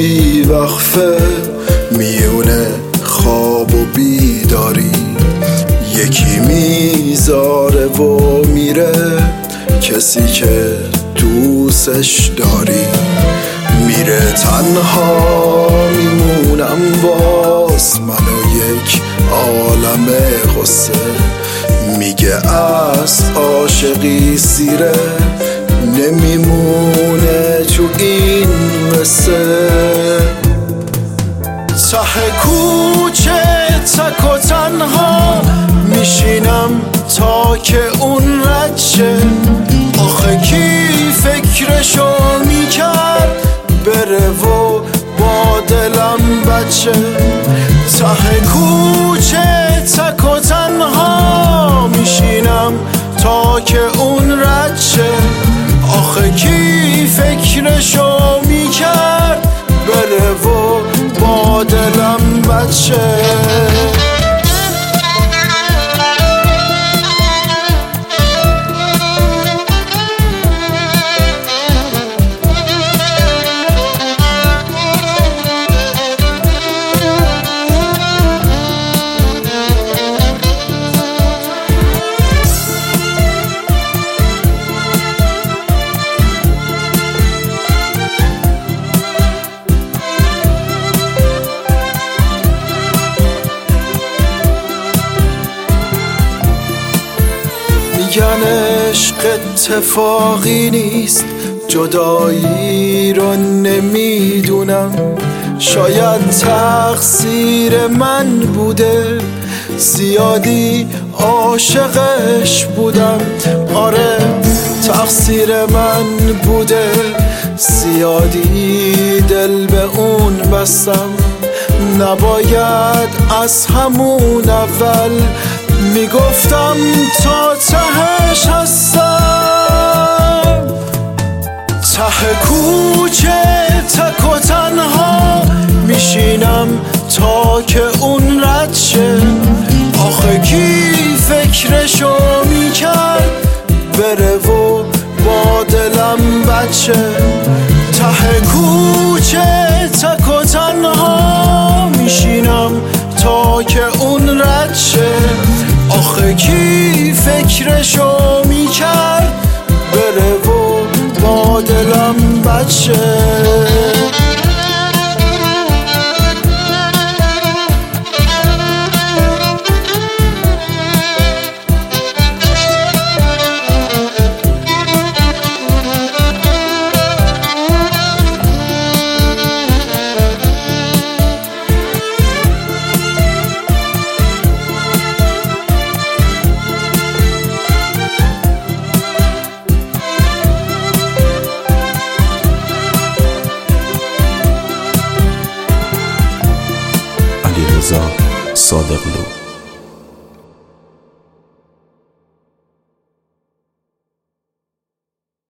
بی وقفه میونه خواب و بیداری. یکی می‌ذاره و میره کسی که دوستش داری. میره تنها میمونم باز منو یک عالم غصه میگه از عاشقی سیره نمیمونه تو این قصه. ته کوچه تک و تنها میشینم تا که اون رچه. آخه کی فکرشو می‌کرد بره و با دلم بچه. ته کوچه دلم میگن عشق اتفاقی نیست. جدایی رو نمی‌دونم. شاید تقصیر من بوده. زیادی عاشقش بودم. آره تقصیر من بوده. زیادی دل به اون بستم. نباید از همون اول می‌گفتم تا تهش هستم. ته کوچه تک و تنها میشینم تا که اون رد شه. آخه کی فکرشو می‌کرد بره و با دلم بچه ته کوچه تک و تنها میشینم تا که فکرشو می‌کرد. بره و با دلم بچه. علیرضا صادقلو